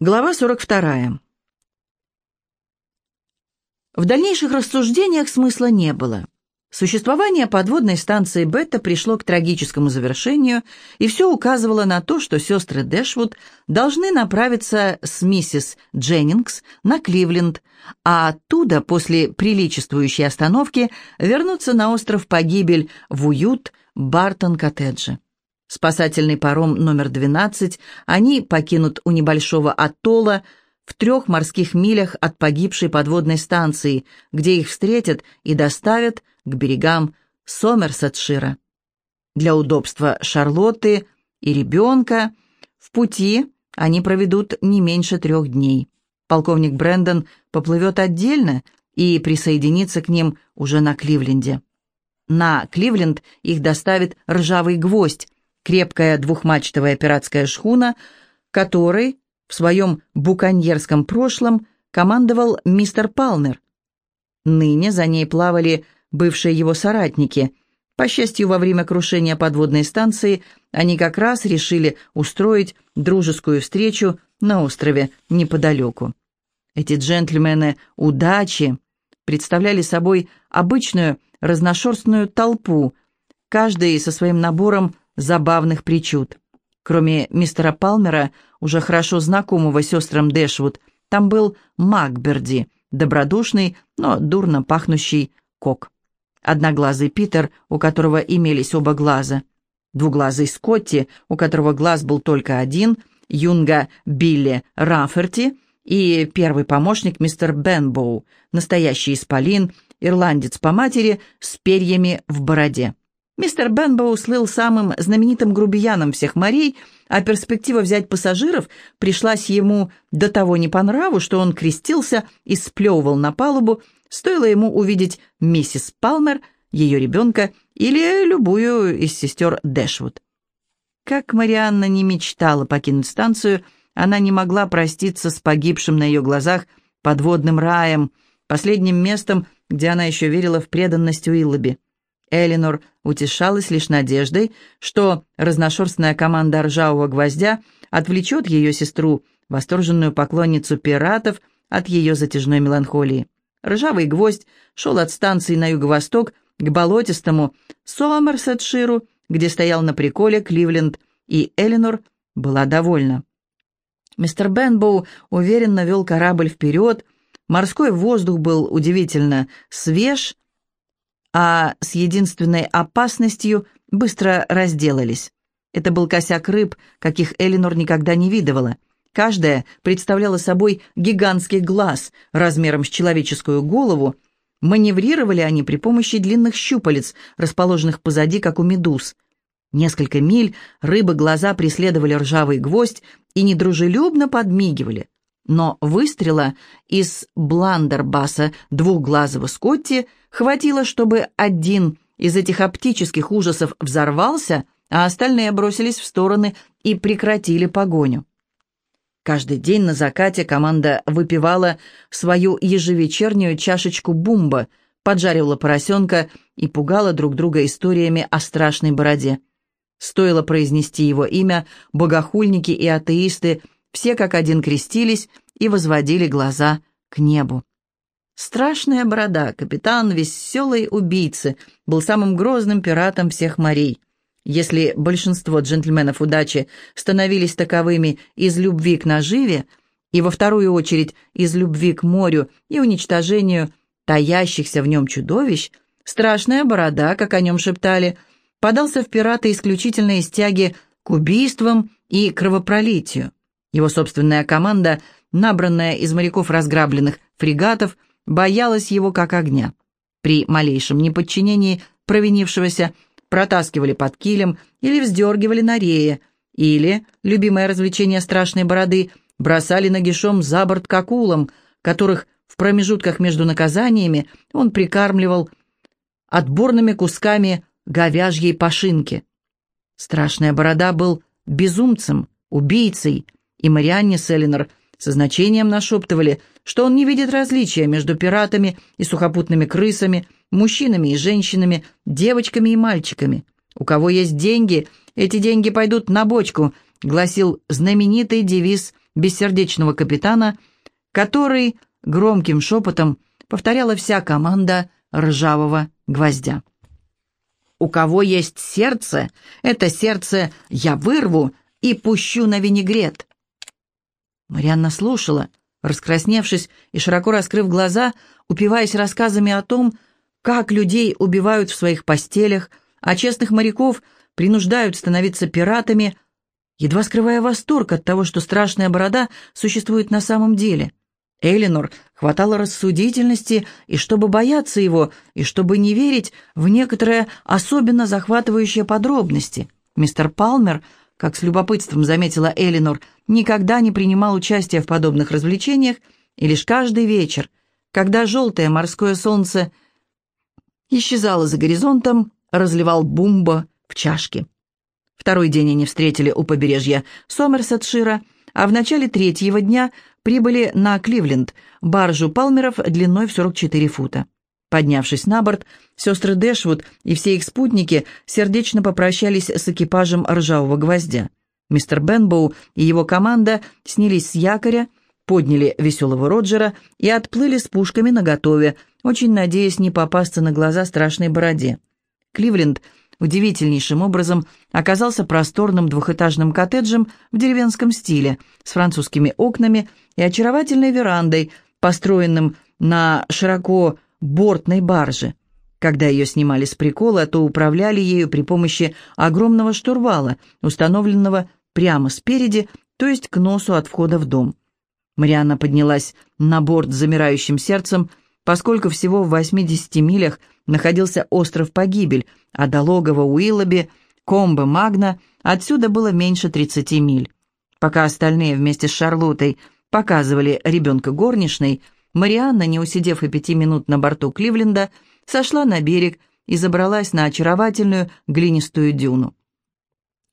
Глава 42. В дальнейших рассуждениях смысла не было. Существование подводной станции «Бетта» пришло к трагическому завершению, и все указывало на то, что сестры Дэшвуд должны направиться с миссис Дженнингс на Кливленд, а оттуда, после приличествующей остановки, вернуться на остров Погибель в уют Бартон-коттеджа. Спасательный паром номер 12 они покинут у небольшого атолла в трех морских милях от погибшей подводной станции, где их встретят и доставят к берегам Сомерсетшира. Для удобства Шарлотты и ребенка в пути они проведут не меньше трех дней. Полковник Брэндон поплывет отдельно и присоединится к ним уже на Кливленде. На Кливленд их доставит ржавый гвоздь, крепкая двухмачтовая пиратская шхуна, которой в своем буконьерском прошлом командовал мистер Палмер. Ныне за ней плавали бывшие его соратники. По счастью, во время крушения подводной станции они как раз решили устроить дружескую встречу на острове неподалеку. Эти джентльмены удачи представляли собой обычную разношерстную толпу, каждый со своим набором забавных причуд. Кроме мистера Палмера, уже хорошо знакомого сестрам Дэшвуд, там был Макберди, добродушный, но дурно пахнущий кок. Одноглазый Питер, у которого имелись оба глаза. Двуглазый Скотти, у которого глаз был только один, юнга Билли Рафферти и первый помощник мистер Бенбоу, настоящий исполин, ирландец по матери с перьями в бороде. Мистер Бенбоу слыл самым знаменитым грубияном всех морей, а перспектива взять пассажиров пришлась ему до того не по нраву, что он крестился и сплевывал на палубу, стоило ему увидеть миссис Палмер, ее ребенка или любую из сестер Дэшвуд. Как Марианна не мечтала покинуть станцию, она не могла проститься с погибшим на ее глазах подводным раем, последним местом, где она еще верила в преданность Уиллоби. Элинор утешалась лишь надеждой, что разношерстная команда ржавого гвоздя отвлечет ее сестру, восторженную поклонницу пиратов, от ее затяжной меланхолии. Ржавый гвоздь шел от станции на юго-восток к болотистому Сомерсетширу, где стоял на приколе Кливленд, и Элинор была довольна. Мистер Бенбоу уверенно вел корабль вперед, морской воздух был удивительно свеж, а с единственной опасностью быстро разделались. Это был косяк рыб, каких Элинор никогда не видывала. Каждая представляла собой гигантский глаз размером с человеческую голову. Маневрировали они при помощи длинных щупалец, расположенных позади, как у медуз. Несколько миль рыбы глаза преследовали ржавый гвоздь и недружелюбно подмигивали. Но выстрела из бландербаса двухглазого Скотти хватило, чтобы один из этих оптических ужасов взорвался, а остальные бросились в стороны и прекратили погоню. Каждый день на закате команда выпивала свою ежевечернюю чашечку бумба, поджаривала поросенка и пугала друг друга историями о страшной бороде. Стоило произнести его имя, богохульники и атеисты – все как один крестились и возводили глаза к небу. Страшная борода, капитан веселой убийцы, был самым грозным пиратом всех морей. Если большинство джентльменов удачи становились таковыми из любви к наживе, и во вторую очередь из любви к морю и уничтожению таящихся в нем чудовищ, страшная борода, как о нем шептали, подался в пираты исключительно из тяги к убийствам и кровопролитию. Его собственная команда, набранная из моряков разграбленных фрегатов, боялась его как огня. При малейшем неподчинении провинившегося протаскивали под килем или вздергивали на рее, или, любимое развлечение страшной бороды, бросали нагишом за борт к акулам, которых в промежутках между наказаниями он прикармливал отборными кусками говяжьей пошинки. Страшная борода был безумцем, убийцей, и Марианне Селлинер со значением нашептывали, что он не видит различия между пиратами и сухопутными крысами, мужчинами и женщинами, девочками и мальчиками. «У кого есть деньги, эти деньги пойдут на бочку», гласил знаменитый девиз бессердечного капитана, который громким шепотом повторяла вся команда ржавого гвоздя. «У кого есть сердце, это сердце я вырву и пущу на винегрет». Марианна слушала, раскрасневшись и широко раскрыв глаза, упиваясь рассказами о том, как людей убивают в своих постелях, а честных моряков принуждают становиться пиратами, едва скрывая восторг от того, что страшная борода существует на самом деле. Элинор хватало рассудительности, и чтобы бояться его, и чтобы не верить в некоторые особенно захватывающие подробности. Мистер Палмер, как с любопытством заметила Элинор, никогда не принимал участия в подобных развлечениях, и лишь каждый вечер, когда желтое морское солнце исчезало за горизонтом, разливал бумба в чашке. Второй день они встретили у побережья Сомерсетшира, а в начале третьего дня прибыли на Кливленд, баржу Палмеров длиной в 44 фута. Поднявшись на борт, сестры Дэшвуд и все их спутники сердечно попрощались с экипажем ржавого гвоздя. Мистер Бенбоу и его команда снялись с якоря, подняли веселого Роджера и отплыли с пушками наготове, очень надеясь не попасться на глаза страшной бороде. Кливленд удивительнейшим образом оказался просторным двухэтажным коттеджем в деревенском стиле, с французскими окнами и очаровательной верандой, построенным на широко бортной барже. Когда ее снимали с прикола, то управляли ею при помощи огромного штурвала, установленного прямо спереди, то есть к носу от входа в дом. Марианна поднялась на борт с замирающим сердцем, поскольку всего в 80 милях находился остров Погибель, а до логова Уиллоби, Комбо, Магна отсюда было меньше 30 миль. Пока остальные вместе с Шарлоттой показывали ребенка горничной, Марианна, не усидев и пяти минут на борту Кливленда, сошла на берег и забралась на очаровательную глинистую дюну.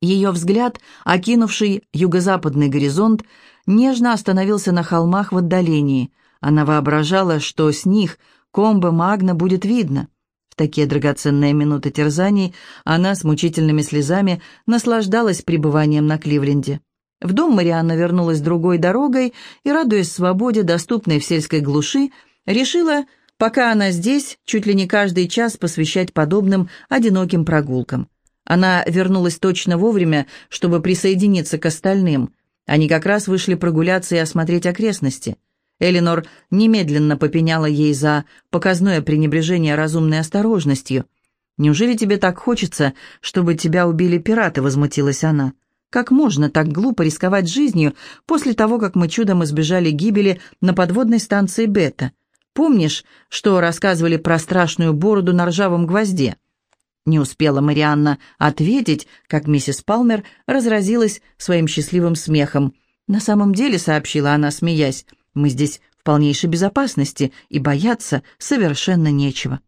Ее взгляд, окинувший юго-западный горизонт, нежно остановился на холмах в отдалении. Она воображала, что с них комбо Магна будет видно. В такие драгоценные минуты терзаний она с мучительными слезами наслаждалась пребыванием на Кливленде. В дом Марианна вернулась другой дорогой и, радуясь свободе, доступной в сельской глуши, решила, пока она здесь, чуть ли не каждый час посвящать подобным одиноким прогулкам. Она вернулась точно вовремя, чтобы присоединиться к остальным. Они как раз вышли прогуляться и осмотреть окрестности. Элинор немедленно попеняла ей за показное пренебрежение разумной осторожностью. «Неужели тебе так хочется, чтобы тебя убили пираты?» — возмутилась она. Как можно так глупо рисковать жизнью после того, как мы чудом избежали гибели на подводной станции Бета? Помнишь, что рассказывали про страшную бороду на ржавом гвозде?» Не успела Марианна ответить, как миссис Палмер разразилась своим счастливым смехом. «На самом деле», — сообщила она, смеясь, — «мы здесь в полнейшей безопасности, и бояться совершенно нечего».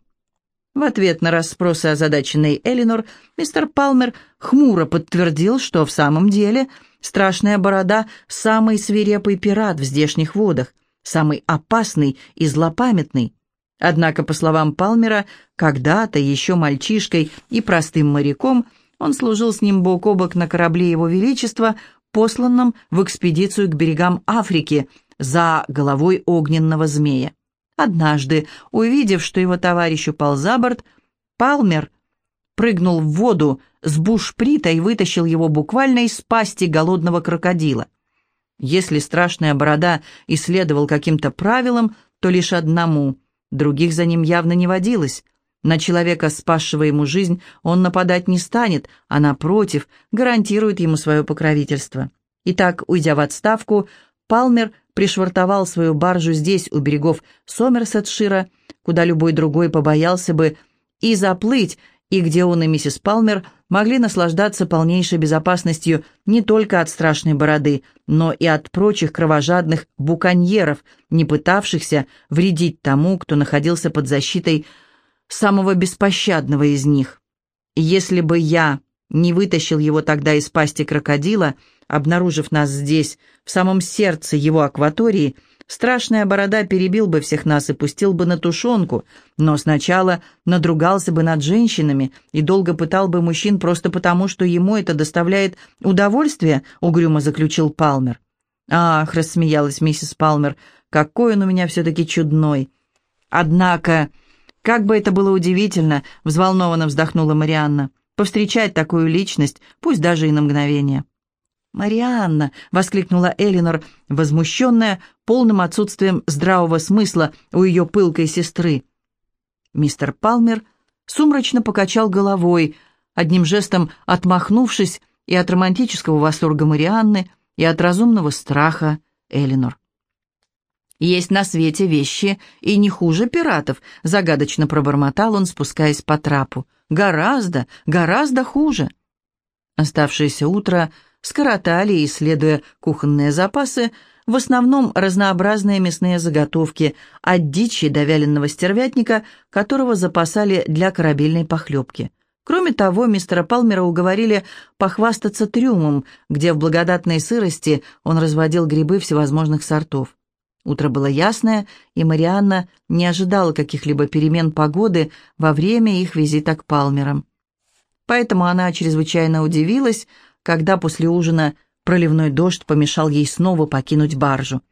В ответ на расспросы озадаченной Элинор, мистер Палмер хмуро подтвердил, что в самом деле страшная борода — самый свирепый пират в здешних водах, самый опасный и злопамятный. Однако, по словам Палмера, когда-то еще мальчишкой и простым моряком он служил с ним бок о бок на корабле Его Величества, посланном в экспедицию к берегам Африки за головой огненного змея. Однажды, увидев, что его товарищ упал за борт, Палмер прыгнул в воду с бушприта и вытащил его буквально из пасти голодного крокодила. Если страшная борода исследовал каким-то правилам, то лишь одному, других за ним явно не водилось. На человека, спасшего ему жизнь, он нападать не станет, а, напротив, гарантирует ему свое покровительство. Итак, уйдя в отставку, Палмер пришвартовал свою баржу здесь, у берегов Сомерсетшира, куда любой другой побоялся бы и заплыть, и где он и миссис Палмер могли наслаждаться полнейшей безопасностью не только от страшной бороды, но и от прочих кровожадных буконьеров, не пытавшихся вредить тому, кто находился под защитой самого беспощадного из них. Если бы я не вытащил его тогда из пасти крокодила, обнаружив нас здесь, в самом сердце его акватории, страшная борода перебил бы всех нас и пустил бы на тушенку, но сначала надругался бы над женщинами и долго пытал бы мужчин просто потому, что ему это доставляет удовольствие, угрюмо заключил Палмер. «Ах», — рассмеялась миссис Палмер, — «какой он у меня все-таки чудной!» «Однако, как бы это было удивительно!» — взволнованно вздохнула Марианна. «Повстречать такую личность, пусть даже и на мгновение». «Марианна!» — воскликнула Элинор, возмущенная полным отсутствием здравого смысла у ее пылкой сестры. Мистер Палмер сумрачно покачал головой, одним жестом отмахнувшись и от романтического восторга Марианны, и от разумного страха Элинор. «Есть на свете вещи и не хуже пиратов», — загадочно пробормотал он, спускаясь по трапу. «Гораздо, гораздо хуже». Оставшееся утро скоротали, исследуя кухонные запасы, в основном разнообразные мясные заготовки, от дичи до вяленого стервятника, которого запасали для корабельной похлебки. Кроме того, мистера Палмера уговорили похвастаться трюмом, где в благодатной сырости он разводил грибы всевозможных сортов. Утро было ясное, и Марианна не ожидала каких-либо перемен погоды во время их визита к Палмерам. Поэтому она чрезвычайно удивилась, когда после ужина проливной дождь помешал ей снова покинуть баржу.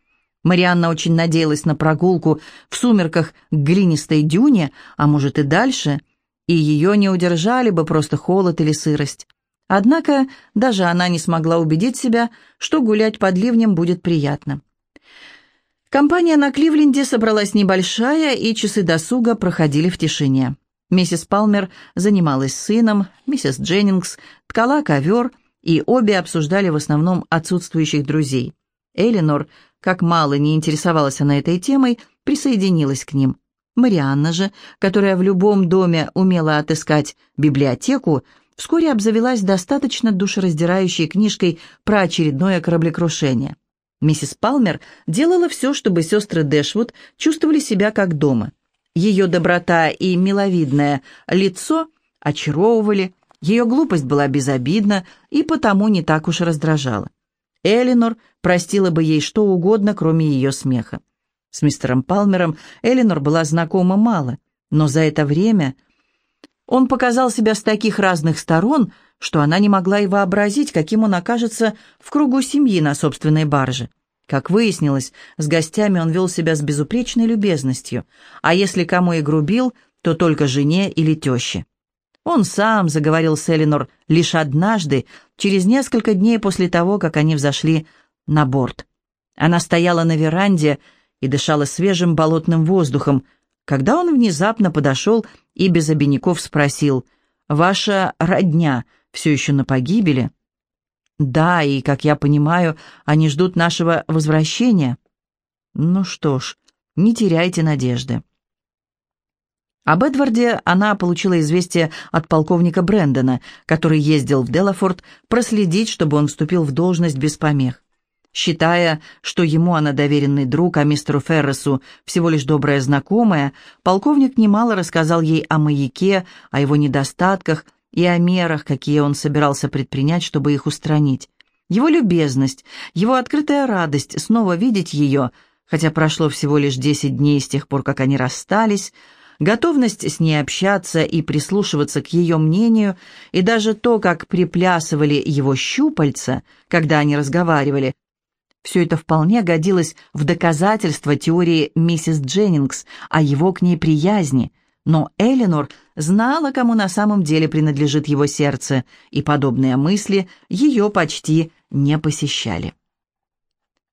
Марианна очень надеялась на прогулку в сумерках к глинистой дюне, а может и дальше, и ее не удержали бы просто холод или сырость. Однако даже она не смогла убедить себя, что гулять под ливнем будет приятно. Компания на Кливленде собралась небольшая, и часы досуга проходили в тишине. Миссис Палмер занималась сыном, миссис Дженнингс ткала ковер — и обе обсуждали в основном отсутствующих друзей. Элинор, как мало не интересовалась она этой темой, присоединилась к ним. Марианна же, которая в любом доме умела отыскать библиотеку, вскоре обзавелась достаточно душераздирающей книжкой про очередное кораблекрушение. Миссис Палмер делала все, чтобы сестры Дэшвуд чувствовали себя как дома. Ее доброта и миловидное лицо очаровывали, ее глупость была безобидна и потому не так уж раздражала. Элинор простила бы ей что угодно, кроме ее смеха. С мистером Палмером Элинор была знакома мало, но за это время он показал себя с таких разных сторон, что она не могла и вообразить, каким он окажется в кругу семьи на собственной барже. Как выяснилось, с гостями он вел себя с безупречной любезностью, а если кому и грубил, то только жене или теще. Он сам заговорил с Элинор лишь однажды, через несколько дней после того, как они взошли на борт. Она стояла на веранде и дышала свежим болотным воздухом, когда он внезапно подошел и без обиняков спросил, «Ваша родня все еще на погибели?» «Да, и, как я понимаю, они ждут нашего возвращения». «Ну что ж, не теряйте надежды». Об Эдварде она получила известие от полковника Брэндона, который ездил в Делафорд проследить, чтобы он вступил в должность без помех. Считая, что ему она доверенный друг, а мистеру Ферресу всего лишь добрая знакомая, полковник немало рассказал ей о маяке, о его недостатках и о мерах, какие он собирался предпринять, чтобы их устранить. Его любезность, его открытая радость снова видеть ее, хотя прошло всего лишь десять дней с тех пор, как они расстались – готовность с ней общаться и прислушиваться к ее мнению, и даже то, как приплясывали его щупальца, когда они разговаривали, все это вполне годилось в доказательство теории миссис Дженнингс о его к ней приязни, но Элинор знала, кому на самом деле принадлежит его сердце, и подобные мысли ее почти не посещали.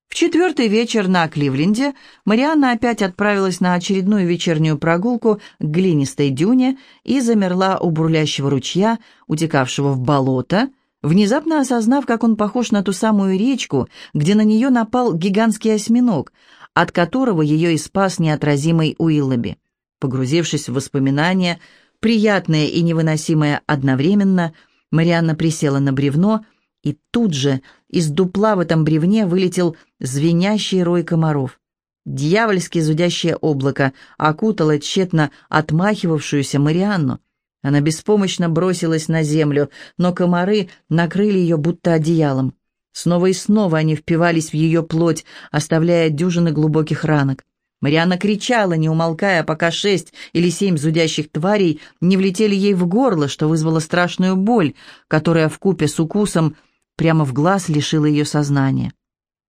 В четвертый вечер на Кливленде Марианна опять отправилась на очередную вечернюю прогулку к глинистой дюне и замерла у бурлящего ручья, утекавшего в болото, внезапно осознав, как он похож на ту самую речку, где на нее напал гигантский осьминог, от которого ее и спас неотразимый Уиллоби. Погрузившись в воспоминания, приятное и невыносимое одновременно, Марианна присела на бревно — и тут же из дупла в этом бревне вылетел звенящий рой комаров. Дьявольски зудящее облако окутало тщетно отмахивавшуюся Марианну. Она беспомощно бросилась на землю, но комары накрыли ее будто одеялом. Снова и снова они впивались в ее плоть, оставляя дюжины глубоких ранок. Марианна кричала, не умолкая, пока шесть или семь зудящих тварей не влетели ей в горло, что вызвало страшную боль, которая вкупе с укусом прямо в глаз лишила ее сознания.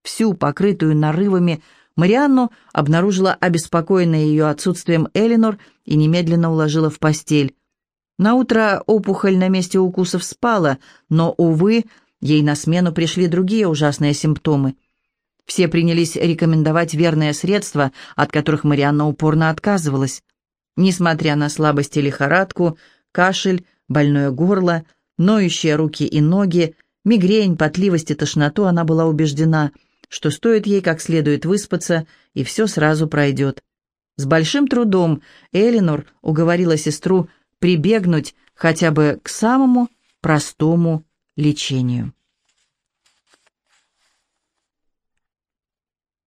всю покрытую нарывами, Марианну обнаружила обеспокоенной ее отсутствием Элинор и немедленно уложила в постель. Наутро опухоль на месте укусов спала, но, увы, ей на смену пришли другие ужасные симптомы. Все принялись рекомендовать верные средства, от которых Марианна упорно отказывалась. Несмотря на слабость и лихорадку, кашель, больное горло, ноющие руки и ноги, мигрень, потливость и тошноту, она была убеждена, что стоит ей как следует выспаться, и все сразу пройдет. С большим трудом Элинор уговорила сестру прибегнуть хотя бы к самому простому лечению.